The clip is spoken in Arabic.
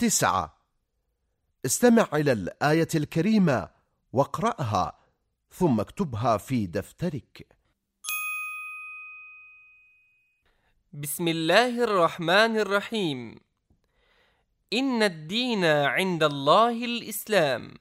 تسعة. استمع إلى الآية الكريمة واقرأها ثم اكتبها في دفترك. بسم الله الرحمن الرحيم. إن الدين عند الله الإسلام.